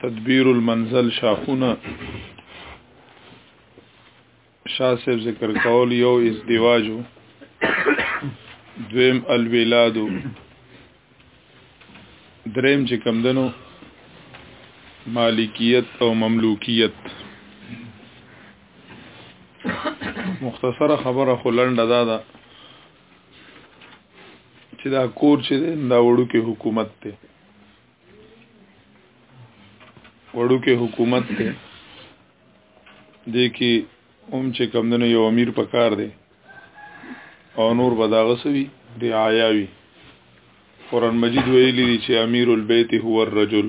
تدبیر المنزل شاخونه شاسب ذکر کول یو ازدواجو دویم الولادو دریم چې کم دنو مالکیت او مملوکیت مختصره خبره خلنده دا ده چې دا کور چې دا وړو کې حکومت ته وړو کې حکومت ته د کې هم چې کمدنو یو امیر پکار دی او نور بداغه سوي دی آیاوی قرآن مجید ویلی دی چې امیر البیت هو الرجل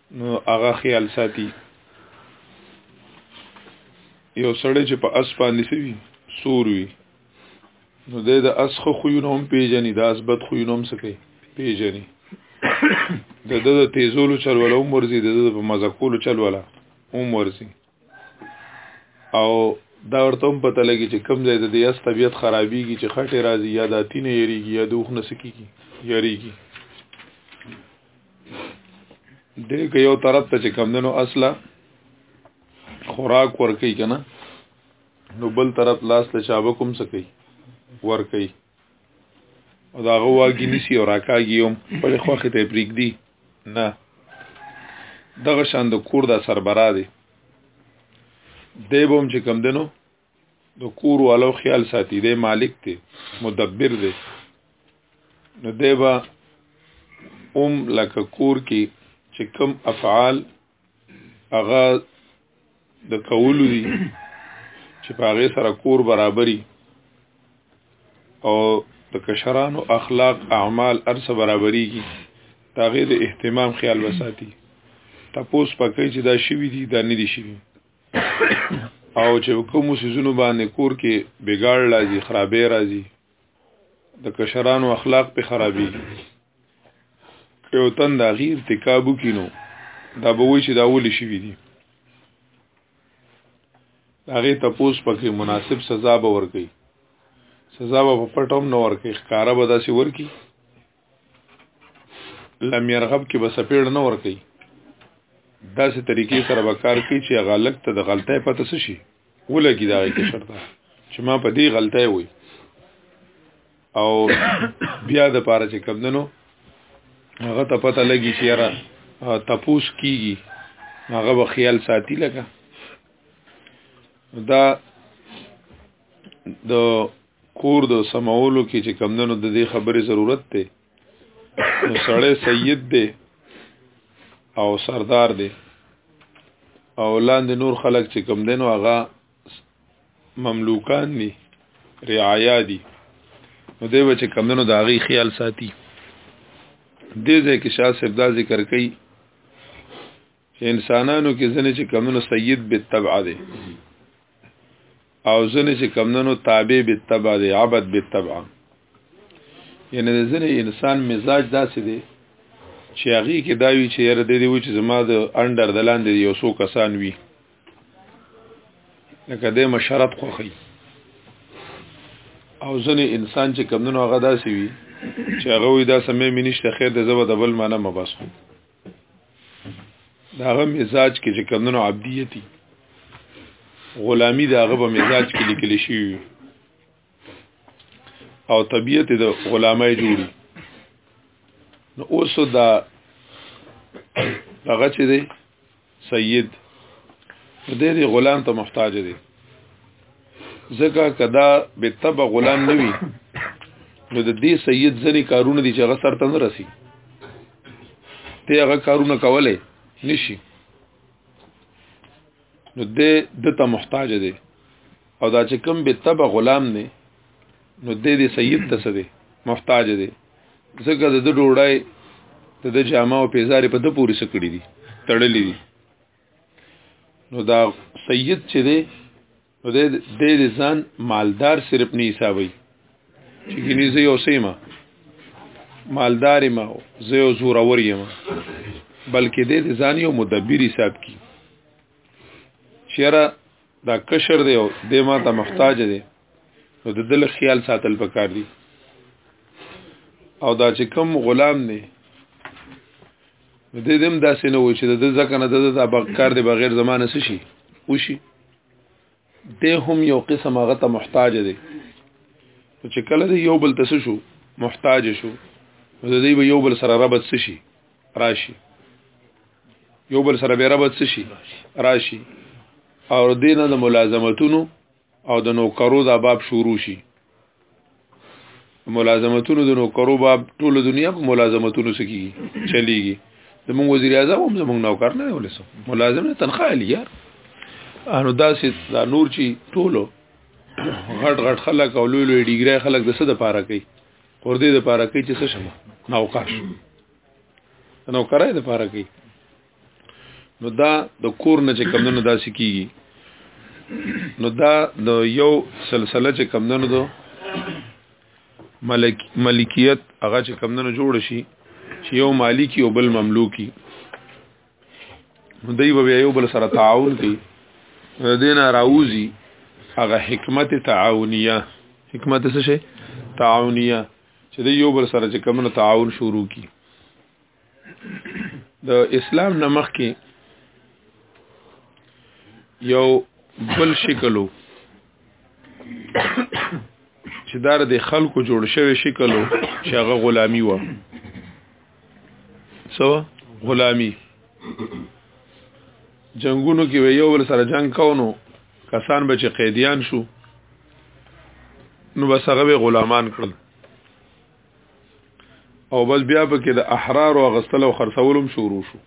نو هغه خیال ساتي یو سړی چې په اس باندې سوي سور وي نو د د اسخه خوونه هم پیژني د اسبت خوونه هم سکي پیژني د د تیزولو چلوله هم ورزي د د په مزه کولو چلوله هم ورزي او دا ورته هم پته لګي چې کم ځای د دې اس طبیعت خرابېږي چې خټې راځي یا د اتینه یریږي یا د اوخ نه سکیږي یریږي دې که یو طرف ته چې کم دنو اصله خوراک ورکي کنه نو بل طرف لاس ته شابکم سکی ورکي او دا غواګی نسی او راکاګی هم په خوخه ته پریګ دی نه دغه شان د کور دا سربرا دی دیبم چې کم دنو د کور والو خیال ساتي دی مالک دی مدبر دی نو دیبا اوم لکه کور کې چې کم افعال هغه د کولو دي چې په هغه سره کور برابرۍ او د کشرانو اخلاق اعمال ارسه برابرېږي دا غي د اهتمام خیال وساتي تپوس پکې چې دا شوی دي دا نه دي شوی او چې کوم سيزونو باندې کور کې بګاړ راځي خرابې راځي د کشرانو اخلاق په خرابي یو تن د غیر ارتکاب کینو دا به وی چې دا ول شي وی دي هغه تپوس پکې مناسب سزا به ورکي سزا به پټوم نو ورکي ښکارا به داسې ورکي لم يرغب کې بس پیړ نه ورکي داسې طریقې سره به کار کوي چې غلط ته د غلطۍ پته شي ولګي دا کې شرط چې ما په دې غلطۍ وي او بیا د پاره چې کمندنو هغه ته پته لګي چې یاره تپوس کیږي هغه به خیال ساتي لګه دا د کور د سماولو کې چې کمندنو د دې خبرې ضرورت ته نو سړی سید دی او سردار دی او لاندې نور خلک چې کم دینو هغه مملوکان دي رعایا دي نو دی به چې کمونو د هغې خیال ساتي دې ځای کې شاه صاحب دا ذکر کوي چې انسانانو کې ځنې چې کمونو سید به تبع دی او ځنې چې کمونو تابع به تبع دی عبد به تبع یعنی د ځنې انسان مزاج داسې دی چې هغې کې دا وي چې یاره دې دې و چې زما د انډر د لاندې یو څو کسان وي لکه د مشرت خوخی او ځنې انسان چې کمونو هغه داسې وي چې هغه وي دا سمې مینشته خیر د زبر د بل معنی مباس خو دا هغه مزاج کې چې کمونو عبدیتی غلامی دا هغه په مزاج کې لیکل شي او طبیعت د غلامای جوړي نو اوس دا هغه چې دی سید دې دې غلام ته محتاج دی ځکه کدا به تبع غلام نه وي نو د دې سید ځنی کارونه دي چې هغه سر ته نه رسی ته هغه کارونه کولای نشي نو دې دته محتاج دی او دا چې کم به تبع غلام نه نو دې دې سید ته سده محتاج دی ځکه د ډوړای د د جامه او پیزارې په د پورې سکړې دي تړلې دي نو دا سید چې دی نو د دې ځان مالدار صرف نه حسابي چې ګینې زه یو سیمه مالدار ما زه یو زورور یم بلکې دې ځان یو مدبر حساب کی چیرې دا کشر دی او د ما ته محتاج دی نو د دل خیال ساتل پکار دی او دا چې کم غلام دی د دې داسې نه و چې د ځکه نه د د بکار دی بغیر زمانه څه شي وشي د هم یو قسم هغه ته محتاج دی چې کله د یو بل تاسو شو محتاج شو د دې یو بل سره رابط شي راشي یو بل سره به ربط شي راشي او دینه د ملازمتونو او د نوکرو د باب شروع شي ملازمتونو د نوکرو باب ټول دنیا په ملازمتونو سکی چلیږي د موږ وزیر اعظم هم زموږ نوکر نه ولسو ملازم نه تنخواه الی یار انو داسې دا نور چی ټولو غټ غټ خلک او لوی لوی ډیګری خلک د څه د پاره کوي پر دې د پاره کې چې څه شمه نوکر شو نوکرای د پاره کې نو دا د کور نه چې کمندونو داسې کیږي نو دا د یو سلسله چې کمندونو دو ملک ملکیت هغه چې کمندونو جوړ شي چې یو مالکی او بل مملوکی دی به یو بل سره تعاون کوي دین راوزی هغه حکمت تعاونیه حکمت څه شي تعاونیه چې دی یو بل سره چې کومه تعاون شروع کی د اسلام نمخ کې یو بل شکلو چې دار د خلکو جوړ شوی شکلو چې هغه غلامی و سو غلامی جنگونو کې یو بل سره جنگ کاونو کسان به چې قیدیان شو نو بس هغه غلامان کړل او بس بیا په کې د احرار او غسل او خرڅولم شروع شو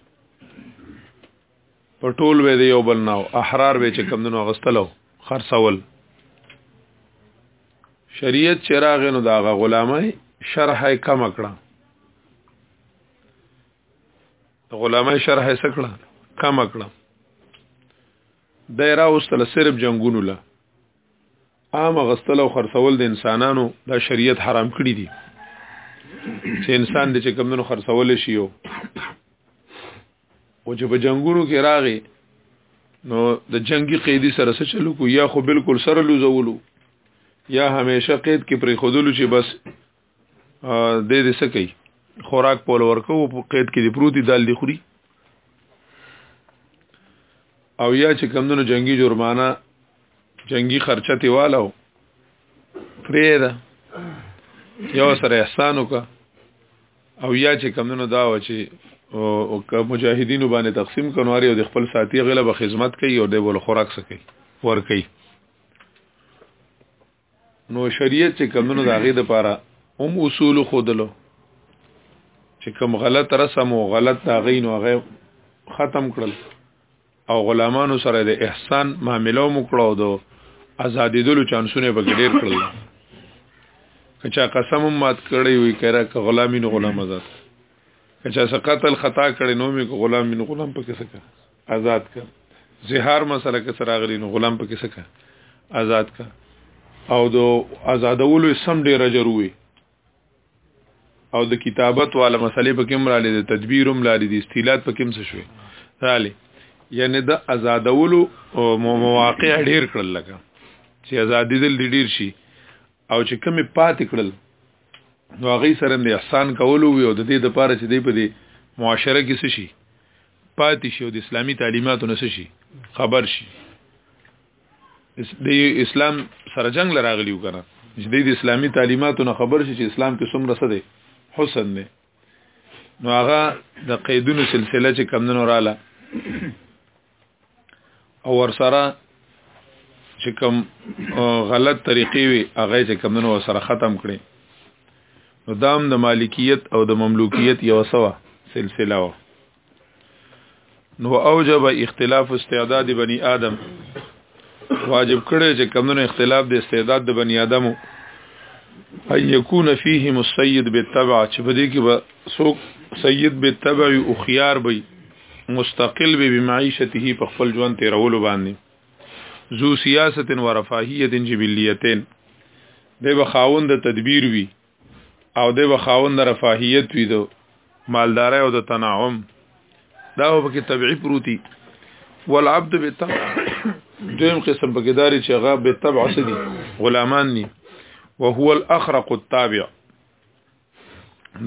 په ټول وې د یو بل ناو احرار وې چې کم دنو غستلو خرڅول شریعت چراغ نو داغه غلامه شرح کم کړه غلامه شرح سکړه کم کړه دایره اوستله صرف جنگونو له عام غستل او خرڅول د انسانانو د شریعت حرام کړی دي چې انسان د چې کمونو خرڅول شي یو او چې په جنگونو کې راغی نو د جنگي قیدی سره څه چلو کو یا خو بالکل سره لوزولو یا همیشه قید کې پرې خودلو چې بس دې دې سکی خوراک پول ورکو په قید کې د پروتي دال دی خوري او یا چې کمندونو جنگي جرمانه جنگي خرچه تیوالو پرې ده یو سره احسان وکړه او یا چې کمونو دا و چې او که مجاهدینو باندې تقسیم کنواري او د خپل ساتي غله به خدمت کوي او د بول خوراک سکي ور کوي نو شریعت چې کمونو دا غي د پاره هم اصول خودلو چې کم غلط رسم او غلط دا غي نو غي ختم کړل او غلامانو سره د احسان معاملو مکړو دو آزادیدلو چانسونه په ګډیر کړل کچا قسم مات کړی وی کرا ک غلامی نو غلام آزاد کچا س قتل خطا کړی نو می غلام نو غلام په کیسه کا آزاد کا زهار مسله ک سره غلی نو غلام په کیسه کا آزاد کا او دو آزادولو سم ډیر اجر وی او د کتابت والا مسلې په کوم را لید تدبیر هم لري دي استیلات په کوم څه شوي رااله یعنی د آزادولو مواقع ډیر کړل لکه چې آزادې دل ډیر شي او چې کمی پاتې کړل نو هغه سره د احسان کولو وي او د دې د پاره چې دی په دې معاشره کې څه شي پاتې شي او د اسلامي تعلیماتو نه شي خبر شي د اسلام سره جنگ لراغلیو کنه چې د اسلامي تعلیماتو نه خبر شي چې اسلام کې څومره څه دی حسن دی نو هغه د قیدونو سلسله چې کمندونو رااله او ورسره چې کم غلط طریقې وي هغه چې کمندونو ورسره ختم کړي نو دام د مالکیت او د مملوکیت یو سوا سلسله و نو اوجب اختلاف استعداد بني آدم واجب کړی چې کمونه اختلاف د استعداد د بني آدمو اي يكون فيهم السيد بالتبع چې په دې کې به څوک سید بالتبع او خيار وي مستقل به بمعيشته په خپل ژوند تیرولو باندې ذو سیاست و رفاهیت جبلیتین د بخاوند تدبیر وی او د وخاوند رفاهیت وی دو مالداري او د تنعم دا هو پکې طبيعي پروتي والعبد بالطبع دویم قسم پکې داري چې هغه به طبع سدي غلامان دي وهو الاخرق التابع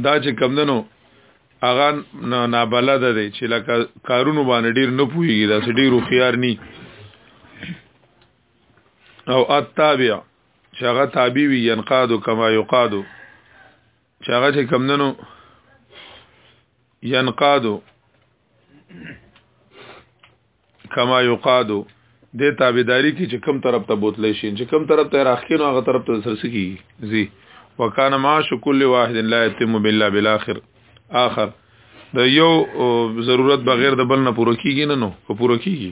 دا چې کمندنو اغه نابلد دی چې لکه کارونو باندې ډیر نه پوهیږي دا ډیر خيار ني او التابع چې هغه تابع وي ينقادو کما يقادو چې هغه چې کمندنو ينقادو کما يقادو د تابعداري کې چې کم طرف ته بوتلې شي چې کم طرف ته راخینو هغه طرف ته سرسکی زی وکانه معاش کل واحد لا يتم بالله بالاخر اخر د یو ضرورت بغیر د بل نه پوره کیږي نه نو پوره کیږي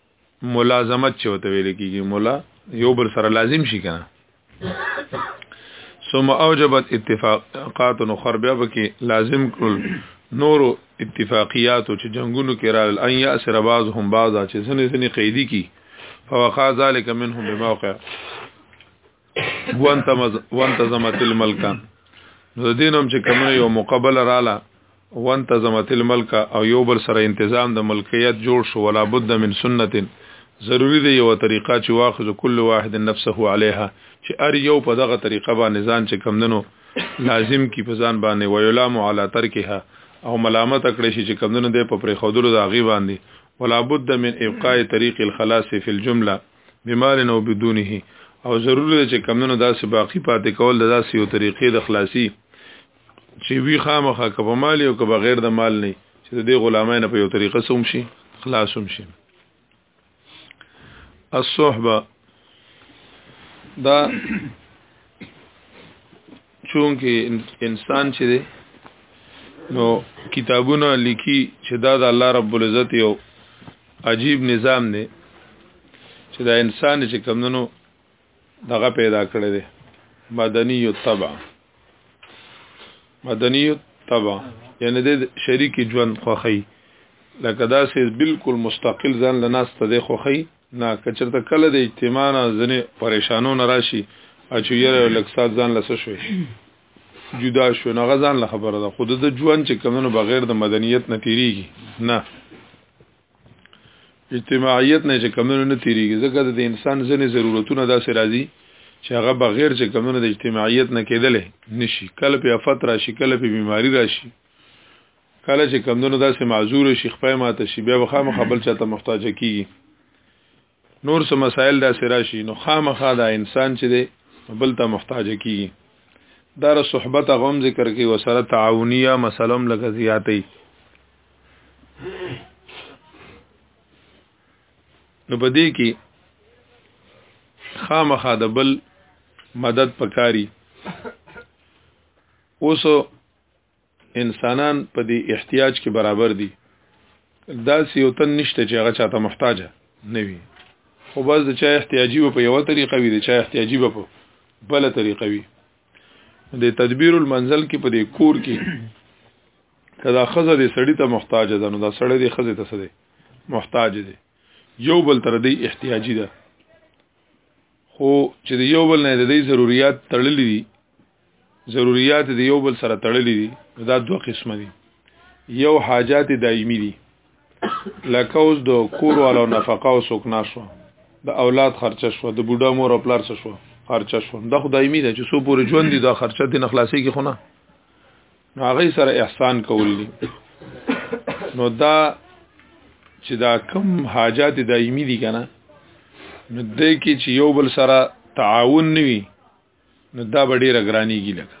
ملازمت چې وته ویل کیږي مولا یو بل سره لازم شي کنه ثم اوجبت اتفاقات اخر بیا بکی لازم کړل نورو اتفاقیاتو چې جنگونو کې رال ان یاسر باز هم باز چې سنې سنې قیدی کی فوقا ذلک منهم بموقع وانت زمت الملکان نو د دینم چې کوم یو مقابله رااله وانت زمت الملک او یو بل سره انتظام د ملکیت جوړ شو ولا بد من سنت ضروری دی یو طریقه چې واخذ کل واحد نفسه علیها چې ار یو په دغه طریقه باندې ځان چې کم دنو لازم کی په ځان باندې ویلام علی ترکها او ملامت کړی شي چې کم دنو د په پرې خودلو د غی باندې ولا بد من ابقاء طریق الخلاص فی الجمله بمال او بدونه او ضرور دی چې کمونو داسې باقی پاتې کول د داسې یو طریقې د خلاصي چې وی خامخه کبه مال او کبه غیر د مال نه چې د غلامای نه په یو طریقه سوم شي خلاصوم شي الصحبه دا چونکه انسان چې دی نو کتابونه لیکي چې دا د الله رب العزت یو عجیب نظام دی چې دا انسان چې کمندنو دغه پیدا کړی دی مدنی الطبع مدنی الطبع یعنی د شریک ژوند خوخی لکه دا سه بالکل مستقل ځان لناست دی خوخی نه که چرته کله د اجتماع نه ځنې پریشانو نه راشي اچو یره لکسات ځان لسه شوي جدا شو نه غزان له خبره ده خود د ژوند چې کمنو بغیر د مدنیت نه تیریږي نه اجتماعیت نه چې کمنو نه تیریږي ځکه د انسان ځنې ضرورتونه داسې راځي چې هغه بغیر چې کمنو د اجتماعیت نه کېدلې نشي کله په افت راشي کله په بیماری راشي کله چې کمدنو داسې معذور شي خپای ماته شي بیا به خامخا بل چاته محتاج کیږي نور څه مسائل داسې راشي نو خامخا دا انسان چې دی بل ته محتاج کیږي دا ر صحبت غوم ذکر کې وسره تعاونیه مسلم لکه زیاتې نو بدې کې خامخا د بل مدد پکاري اوس انسانان په دې احتیاج کې برابر دي دا یو تن نشته چې هغه چاته محتاج نه وي خو بس د چا احتیاجي په یو طریقه وي د چا احتیاجي په بل طریقه وي د تدبیر المنزل کې په دې کور کې کدا خزه دې سړی ته محتاج ده نو دا سړی دې خزه ته سړی محتاج دی یو بل تر دې احتیاجي ده خو چې یو بل نه د دې ضرورت تړلې دي ضروريات د یو بل سره تړلې دي دا دوه قسمه دي یو حاجات دایمي دي لکه اوس د کور والو نفقه او سکنا شو د اولاد خرچه شو د بوډا مور او پلار شو خرچه شو دا خدایمي ده چې سو پورې ژوند دي دا خرچه دي نخلاصي کې خونه هغه سره احسان کول دي نو دا چې دا کم حاجات دایمي دي کنه نو د کې چې یو بل سره تعاون نوي نو دا به ډیره ګرانیږي لکه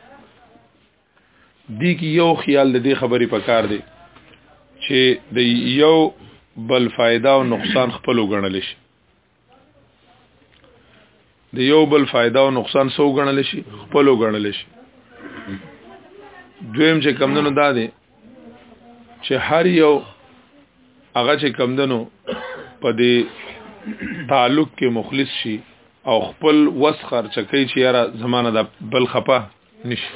دی کې یو خیال د دې خبرې پکار دی چې د یو بل فائدہ او نقصان خپل وګڼل شي د یو بل فائدہ او نقصان سو وګڼل شي خپل وګڼل شي دویم چې کمندونو دا دی چې هر یو هغه چې کمندونو په دې تعلق کې مخلص شي او خپل وس خرچه کوي چې یاره زمانه د بل خپه نشي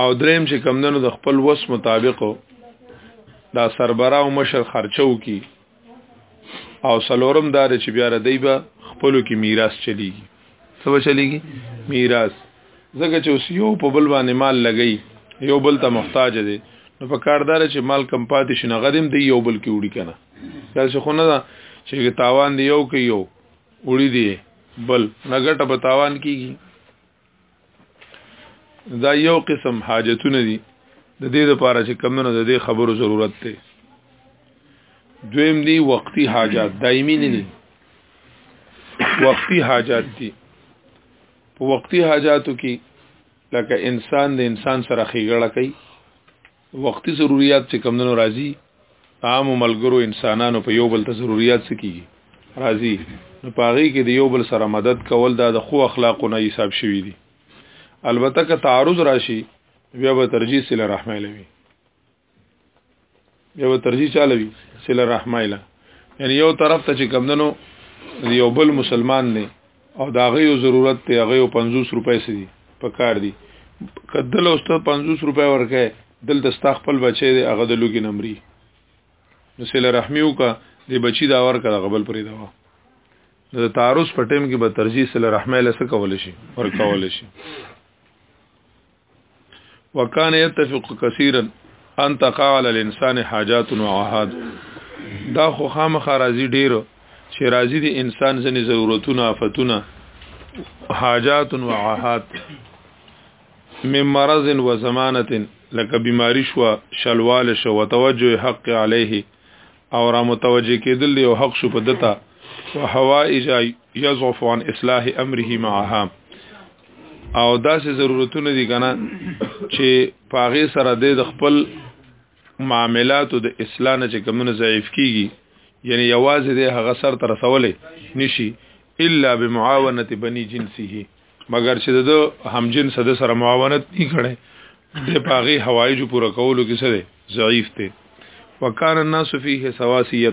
او دریم چې کمندونو د خپل وس مطابق دا سربرا او مشر خرچو کی او سلورم دار چې بیا ردی به خپلو کې میراث چلیږي څه به چلیږي میراث ځکه چې اوس یو په بل باندې مال لګی یو بل ته محتاج دی نو په کاردار چې مال کم پاتې شي نه غدیم دی یو بل کې وړي کنه دا څه خو نه ده چې تاوان دی یو کې یو وړي دی بل نګټه په تاوان کیږي دا یو قسم حاجتونه دي د دې لپاره چې کمونه د دې خبرو ضرورت دی دویم دی وقتی حاجات دایمي نه دي وقتی حاجات دي په وقتی حاجاتو کې لکه انسان د انسان سره خېګړه کوي وختي ضروريات چې کمندونو راځي عام ملګرو انسانانو په یو بل ته ضروريات سکیږي راځي نو پاغي کې د یو بل سره مدد کول دا د خو اخلاقو نه حساب شوی دی البته که تعارض راشي بیا به ترجیح سره رحمه لوي بیا به ترجیح چاله وي سره رحمه اله یعنی یو طرف ته چې کمندنو یو بل مسلمان نه او دا غيو ضرورت ته غيو 50 روپۍ سي په کار دي کدل او ست 50 روپۍ ورکه دل د ستا خپل بچي دی هغه د لوګي نمرې نو سله رحمیو کا د بچی دا ورکه د غبل پرې دا نو د تعارض په ټیم کې به ترجیح سره رحمه له څه کول شي ورکول شي وکانه يتفق كثيرا ان تقع على الانسان حاجات وعهاد دا خو خامخ راضي ډیرو چې راضي دي انسان ځنې ضرورتونه آفتونه حاجات وعهاد من مرض و زمانت لکه بیماری شو شلوال شو و توجه حق علیه او را متوجه کېدل یو حق شو په دتا و حوائج یضعف عن اصلاح امره معها او داسې ضرورتونه دي کنه چې پاغه سره د خپل معاملاتو د اصلاح نه چې کمونه ضعیف کیږي یعنی یوازې د هغه سر تر سوالې نشي الا بمعاونه بني جنسه مگر چې د هم جنس د سره معاونت نه کړي د پاغي حوایج پوره کولو کې سره ضعیف ته وکال الناس فيه سواسیه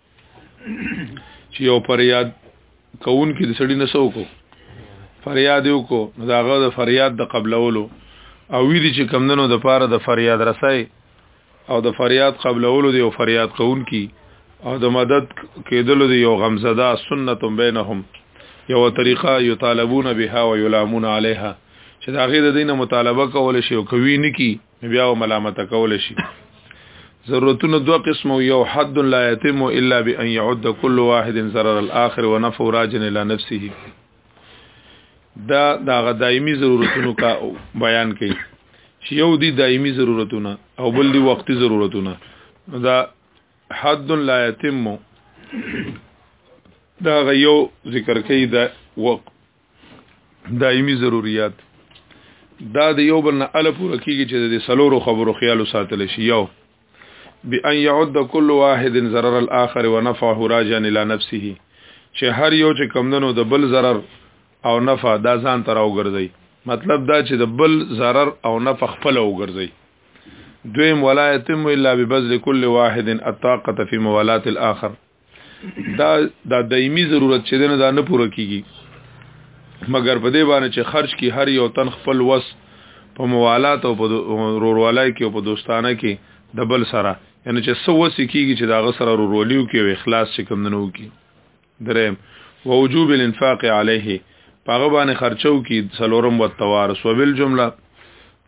چې یو فریاد کون کې د سړی نسو کو فریاد یو کو نو داغه د فریاد د قبلولو او وی دي چې کمندنو د پاره د فریاد رسای او د فریاد قبلولو دی او فریاد کون کی او د مدد کېدلو دی یو غمزدا سنت بینهم یو طریقه یطالبون بها و یلامون علیها چې دا غي د دینه مطالبه کول شي او کوي نکی نو بیا و ملامت کول شي ضرورتونه دوه قسم یو حد لا یتم الا بان يعد كل واحد ضرر الاخر ونفع راجع الى نفسه دا دا غدایمی ضرورتونو کا بیان کړي چې یو دی دایمی ضرورتونه او بل دی وقتی ضرورتونه دا حد لا یتم دا یو ذکر کوي دا وقت دایمي ضرورت دا د یو بل نه ال پوره کیږي چې د سلورو خبرو خیال ساتل شي یو بان يعد كل واحد ضرر الاخر ونفعه راجعا الى نفسه چې هر یو چې کمندنو د بل ضرر او نفع دا ځان تر او ګرځي مطلب دا چې د بل ضرر او نفع خپل او ګرځي دویم ولا يتم الا ببذل كل واحد الطاقه في موالات الاخر دا دا دایمي ضرورت چې دنه دا نه پوره کیږي مګر په دې باندې چې خرج کی هر یو تن خپل وس په موالات او په رورولای کې او په دوستانه کې د بل سره یعنی چې سو وس کیږي چې دا غ سره رورولیو کې او اخلاص چې کم نه وو کی درم ووجوب الانفاق عليه پاغه باندې خرچو کی سلورم و توارث وبال جمله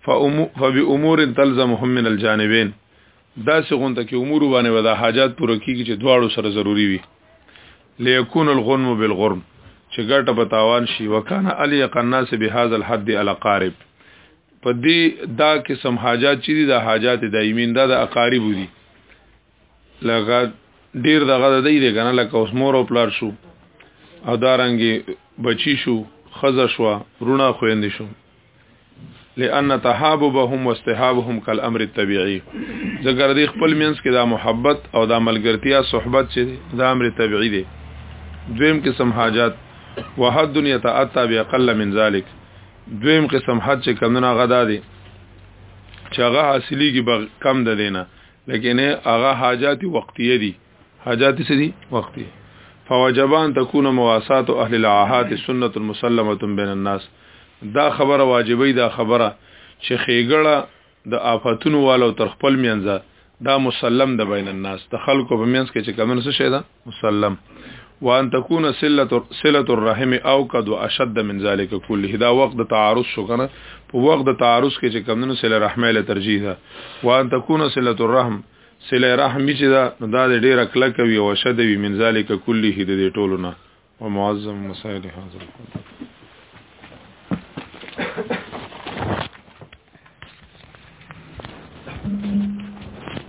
فبامور تلزمهم من الجانبين داسې غونته کې امور باندې ودا حاجات پوره کیږي چې دواړو سره ضروری وي ليكون الغنم بالغرم چې ګټه په تاوان شي وکانه علی قناس بهذا الحد الاقارب په دې دا قسم حاجات چې دي دا حاجات دایمین دا د اقارب دي لکه ډیر دغه د دی دی کنه لکه اوس مور او پلار شو او دارنګي بچی شو خزه شو رونه خويند شو لأن تحاببهم واستحابهم كالامر الطبيعي ذکر دی خپل منس کې دا محبت او دا ملګرتیا صحبت چې دا امر طبيعي دی دویم قسم حاجات وحد دنیا تاتا باقل من ذلك دویم قسم حد چې کمونه غدا دی چې هغه حاصلېږي کم د دینه لیکن هغه حاجات وقتیه دي حاجات سری وقتی فوجبان تكون مواسات اهل العاهات سنت المسلمه بین الناس دا خبره واجبې دا خبره چې خېګړه د آفاتونو والو تر خپل مینځه دا مسلم د بین الناس د خلکو په مینځ کې چې کمن څه شي دا مسلم وان تكون صله صله الرحم او قد اشد من ذلك كله دا وخت د تعارض شو کنه په وخت د تعارض کې چې کمنو صله رحمه له ترجیح ده وان تكون صله الرحم سله رحم چې دا نو دا ډیره کله کوي او شد وی من ذالک کلی هی د دې ټولو نه او معظم مسائل حاضر کړو